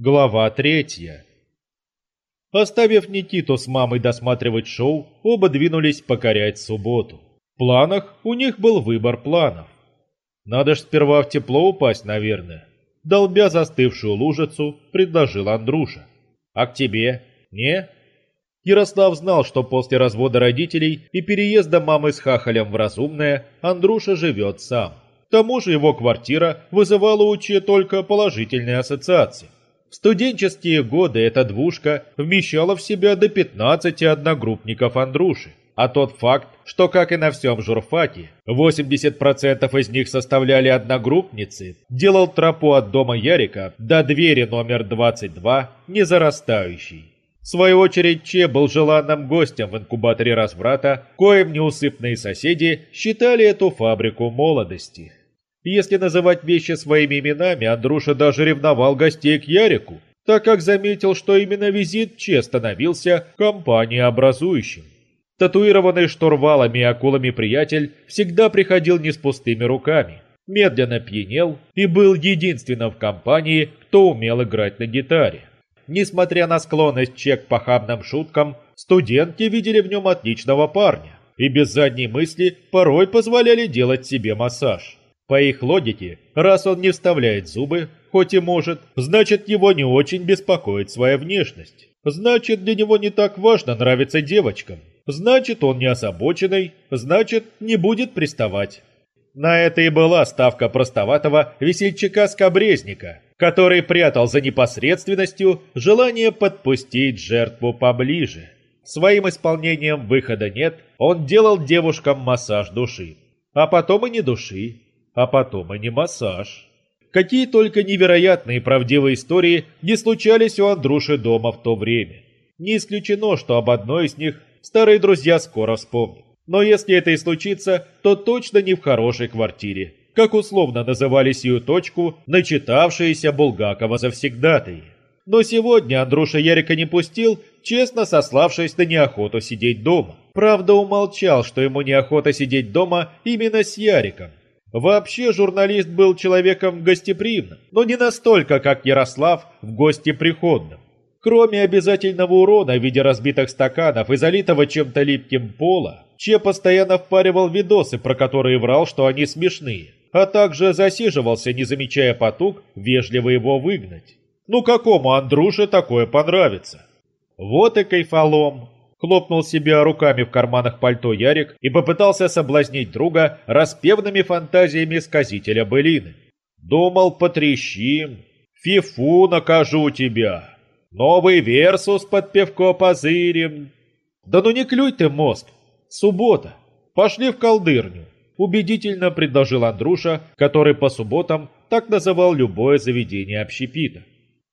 Глава третья. Оставив Никиту с мамой досматривать шоу, оба двинулись покорять субботу. В планах у них был выбор планов. Надо ж сперва в тепло упасть, наверное. Долбя застывшую лужицу, предложил Андруша. А к тебе? Не? Ярослав знал, что после развода родителей и переезда мамы с хахалем в разумное, Андруша живет сам. К тому же его квартира вызывала у Че только положительные ассоциации. В студенческие годы эта двушка вмещала в себя до 15 одногруппников Андруши. А тот факт, что, как и на всем журфаке, 80% из них составляли одногруппницы, делал тропу от дома Ярика до двери номер 22 незарастающей. В свою очередь, Че был желанным гостем в инкубаторе разврата, коим неусыпные соседи считали эту фабрику молодости. Если называть вещи своими именами, Андруша даже ревновал гостей к Ярику, так как заметил, что именно визит Че становился компаниеобразующим. Татуированный штурвалами и акулами приятель всегда приходил не с пустыми руками, медленно пьянел и был единственным в компании, кто умел играть на гитаре. Несмотря на склонность Че к похабным шуткам, студентки видели в нем отличного парня и без задней мысли порой позволяли делать себе массаж. По их логике, раз он не вставляет зубы, хоть и может, значит его не очень беспокоит своя внешность. Значит, для него не так важно нравиться девочкам. Значит, он не озабоченный, значит, не будет приставать. На это и была ставка простоватого весельчака-скобрезника, который прятал за непосредственностью желание подпустить жертву поближе. Своим исполнением выхода нет, он делал девушкам массаж души. А потом и не души, а потом и не массаж. Какие только невероятные правдивые истории не случались у Андруши дома в то время. Не исключено, что об одной из них старые друзья скоро вспомнят. Но если это и случится, то точно не в хорошей квартире, как условно называли сию точку начитавшиеся Булгакова завсегдатые. Но сегодня Андруша Ярика не пустил, честно сославшись на неохоту сидеть дома. Правда, умолчал, что ему неохота сидеть дома именно с Яриком. Вообще журналист был человеком гостеприимным, но не настолько, как Ярослав в гостеприходном. Кроме обязательного урона в виде разбитых стаканов и залитого чем-то липким пола, Че постоянно впаривал видосы, про которые врал, что они смешные, а также засиживался, не замечая потуг, вежливо его выгнать. Ну какому Андрюше такое понравится? Вот и кайфолом. Хлопнул себя руками в карманах пальто Ярик и попытался соблазнить друга распевными фантазиями сказителя былины. Думал, потрещим. Фифу накажу тебя. Новый версус под пивко позырим. Да ну не клюй ты мозг. Суббота. Пошли в колдырню. Убедительно предложил Андруша, который по субботам так называл любое заведение общепита.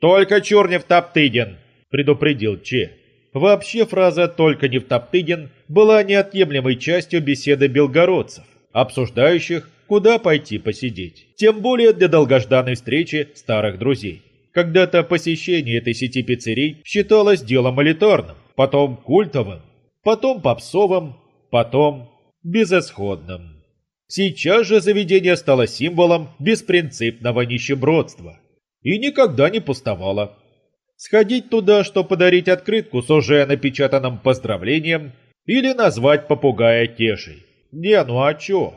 «Только Чернев Топтыгин!» – предупредил Че. Вообще фраза «только не в Топтыгин» была неотъемлемой частью беседы белгородцев, обсуждающих, куда пойти посидеть. Тем более для долгожданной встречи старых друзей. Когда-то посещение этой сети пиццерий считалось делом элитарным, потом культовым, потом попсовым, потом безысходным. Сейчас же заведение стало символом беспринципного нищебродства и никогда не пустовало. Сходить туда, что подарить открытку с уже напечатанным поздравлением или назвать попугая Кешей. Не, ну а чё?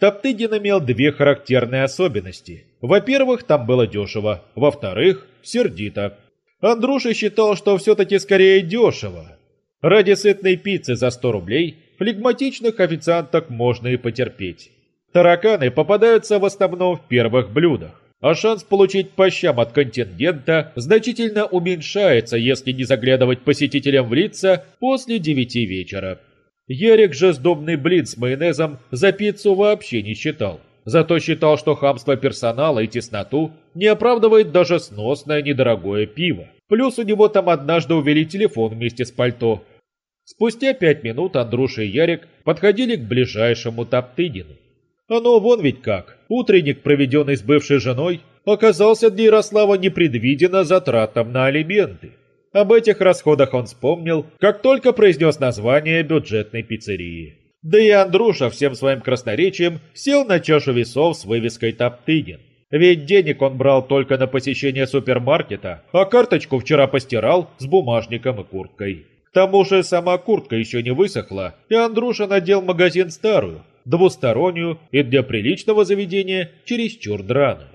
Топтыгин имел две характерные особенности. Во-первых, там было дешево. Во-вторых, сердито. Андруша считал, что все-таки скорее дешево. Ради сытной пиццы за 100 рублей флегматичных официанток можно и потерпеть. Тараканы попадаются в основном в первых блюдах а шанс получить по щам от контингента значительно уменьшается, если не заглядывать посетителям в лица после девяти вечера. Ярик же сдобный блин с майонезом за пиццу вообще не считал. Зато считал, что хамство персонала и тесноту не оправдывает даже сносное недорогое пиво. Плюс у него там однажды увели телефон вместе с пальто. Спустя пять минут Андруша и Ярик подходили к ближайшему Топтыгину. Оно вон ведь как. Утренник, проведенный с бывшей женой, оказался для Ярослава непредвиденно затратом на алименты. Об этих расходах он вспомнил, как только произнес название бюджетной пиццерии. Да и Андруша всем своим красноречием сел на чашу весов с вывеской «Топтыгин». Ведь денег он брал только на посещение супермаркета, а карточку вчера постирал с бумажником и курткой. К тому же сама куртка еще не высохла, и Андруша надел магазин старую, двустороннюю и для приличного заведения чересчур драную.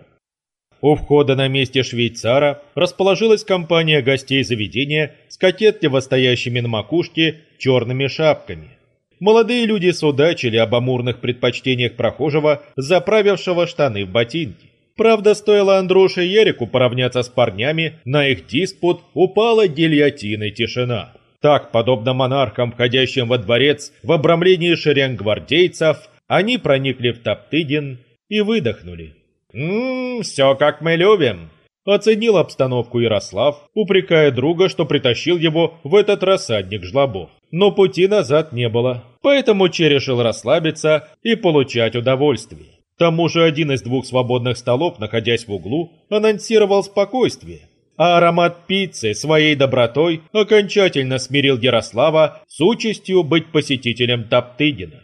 У входа на месте швейцара расположилась компания гостей заведения с кокетливо стоящими на макушке черными шапками. Молодые люди судачили об амурных предпочтениях прохожего, заправившего штаны в ботинки. Правда, стоило Андруше и Ярику поравняться с парнями, на их диспут упала гильотина тишина. Так, подобно монархам, входящим во дворец в обрамлении шеренг гвардейцев, они проникли в Топтыгин и выдохнули. «Ммм, все как мы любим», – оценил обстановку Ярослав, упрекая друга, что притащил его в этот рассадник жлобов. Но пути назад не было, поэтому Че решил расслабиться и получать удовольствие. К тому же один из двух свободных столов, находясь в углу, анонсировал спокойствие а аромат пиццы своей добротой окончательно смирил Ярослава с участью быть посетителем Топтыгина.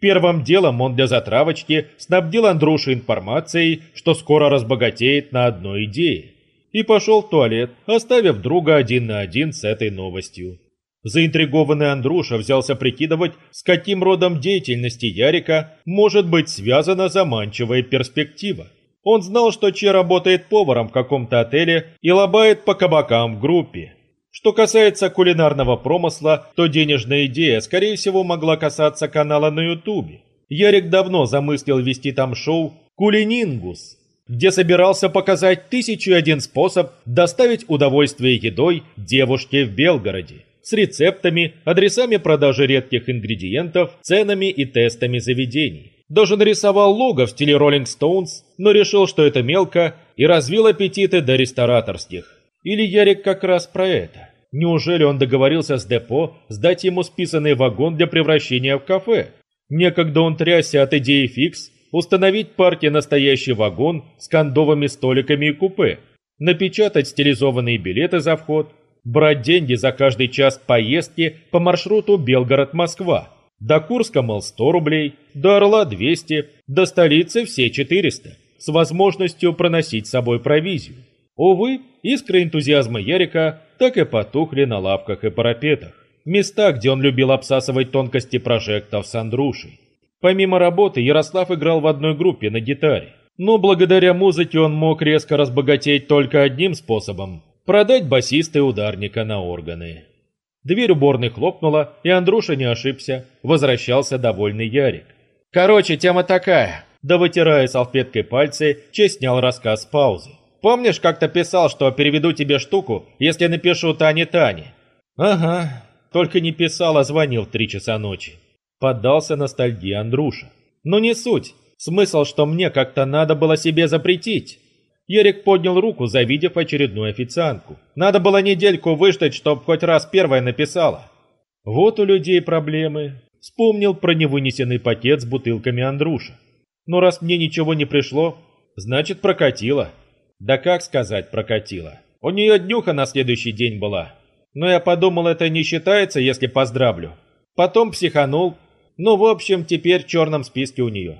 Первым делом он для затравочки снабдил Андрюшу информацией, что скоро разбогатеет на одной идее, и пошел в туалет, оставив друга один на один с этой новостью. Заинтригованный Андруша взялся прикидывать, с каким родом деятельности Ярика может быть связана заманчивая перспектива. Он знал, что Че работает поваром в каком-то отеле и лобает по кабакам в группе. Что касается кулинарного промысла, то денежная идея, скорее всего, могла касаться канала на Ютубе. Ярик давно замыслил вести там шоу «Кулинингус», где собирался показать тысячу один способ доставить удовольствие едой девушке в Белгороде с рецептами, адресами продажи редких ингредиентов, ценами и тестами заведений. Даже нарисовал лого в стиле Rolling Stones, но решил, что это мелко, и развил аппетиты до рестораторских. Или Ярик как раз про это? Неужели он договорился с депо сдать ему списанный вагон для превращения в кафе? Некогда он трясся от идеи фикс установить партии настоящий вагон с кондовыми столиками и купе, напечатать стилизованные билеты за вход, брать деньги за каждый час поездки по маршруту Белгород-Москва, до Курска, мол, 100 рублей, до Орла 200, до столицы все 400, с возможностью проносить с собой провизию. Увы, искры энтузиазма Ярика так и потухли на лавках и парапетах. Места, где он любил обсасывать тонкости прожектов с Андрушей. Помимо работы, Ярослав играл в одной группе на гитаре. Но благодаря музыке он мог резко разбогатеть только одним способом – продать басиста и ударника на органы. Дверь уборной хлопнула, и Андруша не ошибся. Возвращался довольный Ярик. «Короче, тема такая». Да вытирая салфеткой пальцы, Че снял рассказ паузы. «Помнишь, как-то писал, что переведу тебе штуку, если напишу Тане-Тане?» «Ага, только не писал, а звонил в три часа ночи». Поддался ностальгии Андруша. «Ну не суть. Смысл, что мне как-то надо было себе запретить. Ерик поднял руку, завидев очередную официантку. Надо было недельку выждать, чтоб хоть раз первая написала. Вот у людей проблемы. Вспомнил про невынесенный пакет с бутылками Андруша. Но раз мне ничего не пришло, значит прокатило. Да как сказать прокатило? У нее днюха на следующий день была. Но я подумал, это не считается, если поздравлю. Потом психанул. Ну, в общем, теперь в черном списке у нее.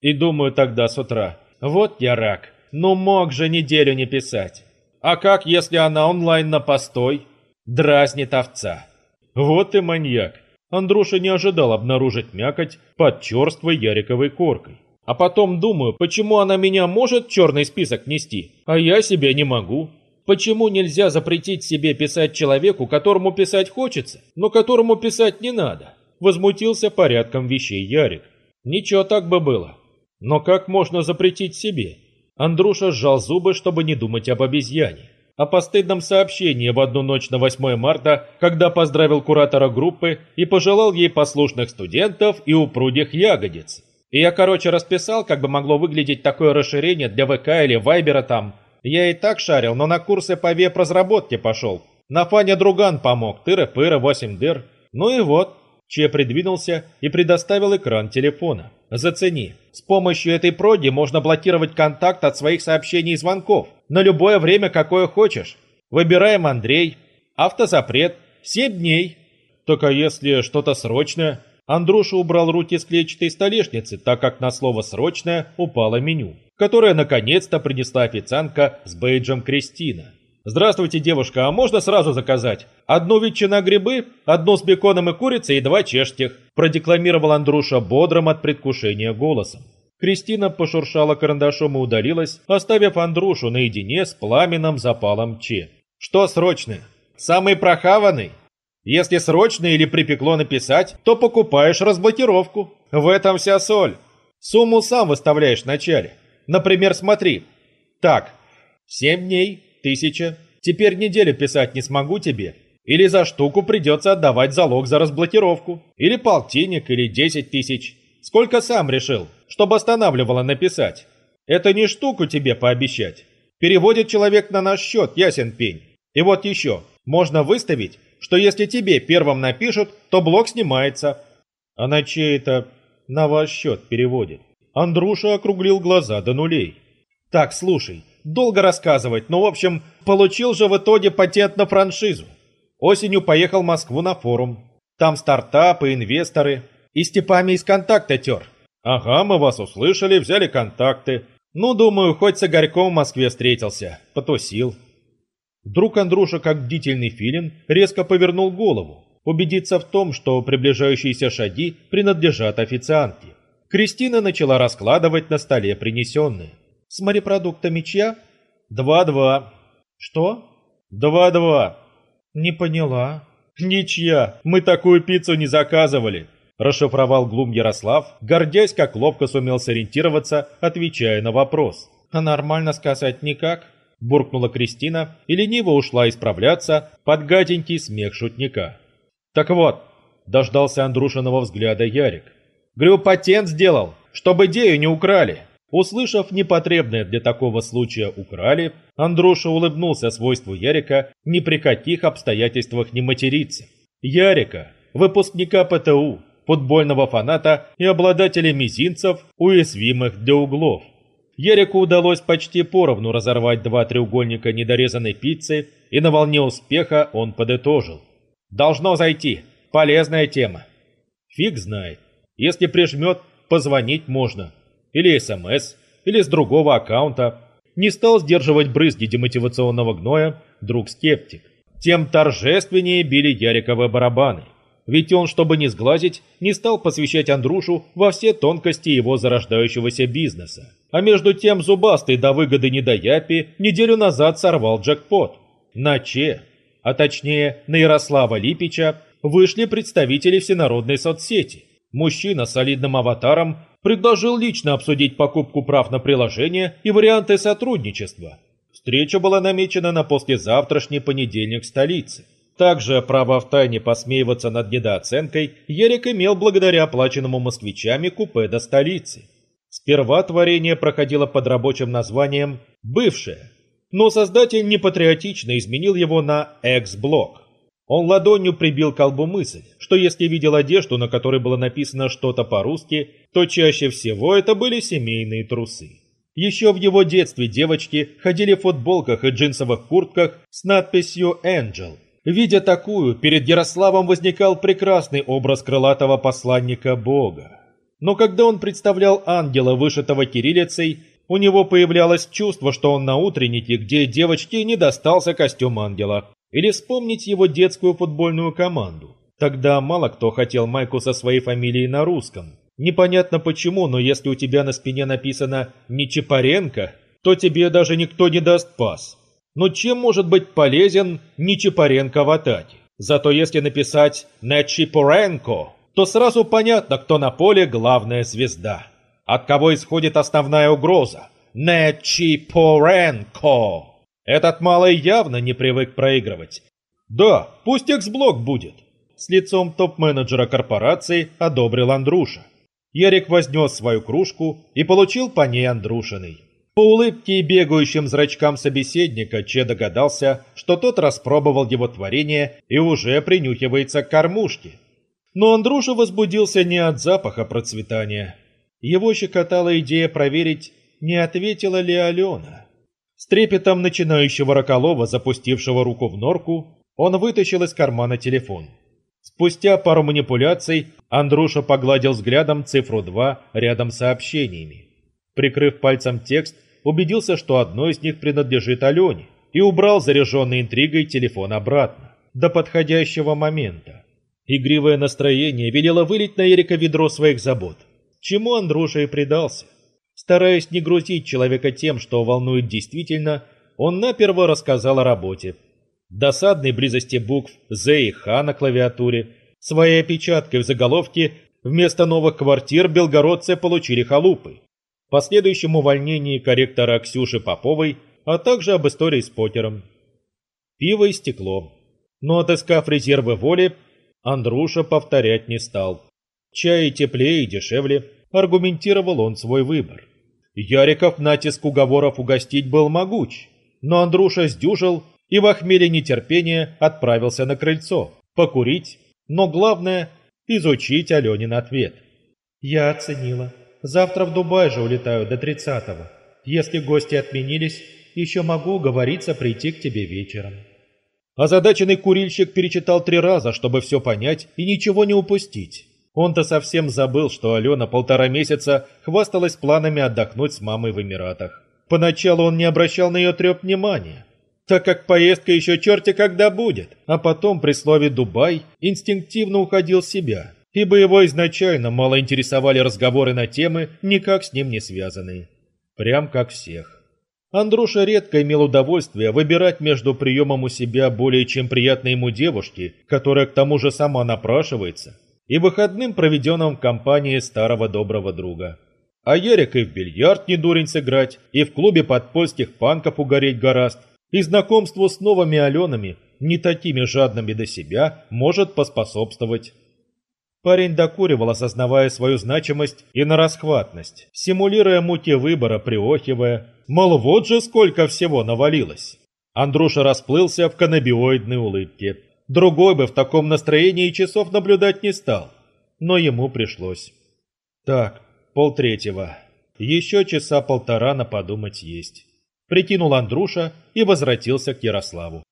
И думаю тогда с утра. Вот я рак. Ну мог же неделю не писать. А как, если она онлайн на постой? Дразнит овца. Вот и маньяк. Андруша не ожидал обнаружить мякоть под черствой яриковой коркой. А потом думаю, почему она меня может черный список нести, а я себе не могу. Почему нельзя запретить себе писать человеку, которому писать хочется, но которому писать не надо? Возмутился порядком вещей Ярик. Ничего так бы было. Но как можно запретить себе? Андруша сжал зубы, чтобы не думать об обезьяне. О постыдном сообщении в одну ночь на 8 марта, когда поздравил куратора группы и пожелал ей послушных студентов и упругих ягодиц. И я, короче, расписал, как бы могло выглядеть такое расширение для ВК или Вайбера там. Я и так шарил, но на курсы по веб-разработке пошел. На фане друган помог, тыры-пыры, 8 дыр. Ну и вот, Че придвинулся и предоставил экран телефона. Зацени. С помощью этой проги можно блокировать контакт от своих сообщений и звонков. На любое время, какое хочешь. Выбираем Андрей. Автозапрет. 7 дней. Только если что-то срочное. Андруша убрал руки с клетчатой столешницы, так как на слово «срочное» упало меню, которое наконец-то принесла официантка с бейджем Кристина. «Здравствуйте, девушка, а можно сразу заказать? Одну ветчина грибы, одну с беконом и курицей и два чешских», продекламировал Андруша бодрым от предвкушения голосом. Кристина пошуршала карандашом и удалилась, оставив Андрушу наедине с пламенным запалом Че. «Что срочное? Самый прохаванный?» Если срочно или припекло написать, то покупаешь разблокировку. В этом вся соль. Сумму сам выставляешь в начале. Например, смотри. Так, 7 дней, тысяча. Теперь неделю писать не смогу тебе. Или за штуку придется отдавать залог за разблокировку. Или полтинник, или 10 тысяч. Сколько сам решил, чтобы останавливало написать. Это не штуку тебе пообещать. Переводит человек на наш счет, ясен пень. И вот еще, можно выставить что если тебе первым напишут, то блок снимается. А чей это на ваш счет переводит? Андруша округлил глаза до нулей. Так, слушай, долго рассказывать, но в общем, получил же в итоге патент на франшизу. Осенью поехал в Москву на форум. Там стартапы, инвесторы. И с типами из контакта тер. Ага, мы вас услышали, взяли контакты. Ну, думаю, хоть с Игорьком в Москве встретился. Потусил. Вдруг Андруша, как бдительный филин, резко повернул голову, убедиться в том, что приближающиеся шаги принадлежат официантке. Кристина начала раскладывать на столе принесенные. «С морепродуктами чья?» «Два-два». «Что?» «Два-два». «Не поняла». «Ничья, мы такую пиццу не заказывали», – расшифровал Глум Ярослав, гордясь, как ловко сумел сориентироваться, отвечая на вопрос. «А нормально сказать никак?» буркнула Кристина и лениво ушла исправляться под гаденький смех шутника. «Так вот», – дождался Андрушиного взгляда Ярик. «Говорю, патент сделал, чтобы идею не украли». Услышав непотребное для такого случая «украли», Андруша улыбнулся свойству Ярика ни при каких обстоятельствах не материться. Ярика, выпускника ПТУ, футбольного фаната и обладателя мизинцев, уязвимых для углов. Ярику удалось почти поровну разорвать два треугольника недорезанной пиццы, и на волне успеха он подытожил. «Должно зайти. Полезная тема». Фиг знает. Если прижмет, позвонить можно. Или СМС, или с другого аккаунта. Не стал сдерживать брызги демотивационного гноя друг-скептик. Тем торжественнее били Яриковы барабаны. Ведь он, чтобы не сглазить, не стал посвящать Андрушу во все тонкости его зарождающегося бизнеса. А между тем Зубастый до выгоды не до Япи неделю назад сорвал джекпот. На Че, а точнее на Ярослава Липича, вышли представители всенародной соцсети. Мужчина с солидным аватаром предложил лично обсудить покупку прав на приложение и варианты сотрудничества. Встреча была намечена на послезавтрашний понедельник в столице. Также право в тайне посмеиваться над недооценкой Ерик имел благодаря оплаченному москвичами купе до столицы. Сперва творение проходило под рабочим названием «Бывшее», но создатель непатриотично изменил его на «Экс-блок». Он ладонью прибил к колбу мысль, что если видел одежду, на которой было написано что-то по-русски, то чаще всего это были семейные трусы. Еще в его детстве девочки ходили в футболках и джинсовых куртках с надписью «Angel», Видя такую, перед Ярославом возникал прекрасный образ крылатого посланника Бога. Но когда он представлял ангела, вышитого кириллицей, у него появлялось чувство, что он на утреннике, где девочке не достался костюм ангела. Или вспомнить его детскую футбольную команду. Тогда мало кто хотел майку со своей фамилией на русском. Непонятно почему, но если у тебя на спине написано «Не Чапаренко», то тебе даже никто не даст пас. Но чем может быть полезен Нечипаренко в атаке? Зато если написать Нечипоренко, то сразу понятно, кто на поле главная звезда. От кого исходит основная угроза? Нечипоренко. Этот малый явно не привык проигрывать. Да, пусть эксблок будет. С лицом топ-менеджера корпорации одобрил Андруша. Ярик вознес свою кружку и получил по ней Андрушиной. По улыбке и бегающим зрачкам собеседника Че догадался, что тот распробовал его творение и уже принюхивается к кормушке. Но Андруша возбудился не от запаха процветания. Его щекотала идея проверить, не ответила ли Алена. С трепетом начинающего Роколова, запустившего руку в норку, он вытащил из кармана телефон. Спустя пару манипуляций Андруша погладил взглядом цифру 2 рядом с сообщениями. Прикрыв пальцем текст, убедился, что одно из них принадлежит Алене, и убрал заряженный интригой телефон обратно, до подходящего момента. Игривое настроение велело вылить на Эрика ведро своих забот, чему Андруша и предался. Стараясь не грузить человека тем, что волнует действительно, он наперво рассказал о работе. Досадной близости букв «З» и «Х» на клавиатуре, своей опечаткой в заголовке «Вместо новых квартир белгородцы получили халупы», последующем увольнении корректора Ксюши Поповой, а также об истории с покером. Пиво и стекло. Но отыскав резервы воли, Андруша повторять не стал. Чай теплее и дешевле, аргументировал он свой выбор. Яриков натиск уговоров угостить был могуч, но Андруша сдюжил и в охмеле нетерпения отправился на крыльцо, покурить, но главное – изучить Аленин ответ. «Я оценила. Завтра в Дубай же улетаю до тридцатого. Если гости отменились, еще могу уговориться прийти к тебе вечером». Озадаченный курильщик перечитал три раза, чтобы все понять и ничего не упустить. Он-то совсем забыл, что Алена полтора месяца хвасталась планами отдохнуть с мамой в Эмиратах. Поначалу он не обращал на ее треп внимания, так как поездка еще черти когда будет, а потом при слове «Дубай» инстинктивно уходил в себя, ибо его изначально мало интересовали разговоры на темы, никак с ним не связанные. Прям как всех. Андруша редко имел удовольствие выбирать между приемом у себя более чем приятной ему девушки, которая к тому же сама напрашивается, и выходным, проведенным в компании старого доброго друга. А Ярик и в бильярд не дурень сыграть, и в клубе подпольских панков угореть гораст, и знакомству с новыми Аленами, не такими жадными до себя, может поспособствовать. Парень докуривал, осознавая свою значимость и нарасхватность, симулируя муки выбора, приохивая, мол, вот же сколько всего навалилось. Андруша расплылся в канабиоидной улыбке. Другой бы в таком настроении часов наблюдать не стал. Но ему пришлось. Так, полтретьего. Еще часа полтора на подумать есть. Прикинул Андруша и возвратился к Ярославу.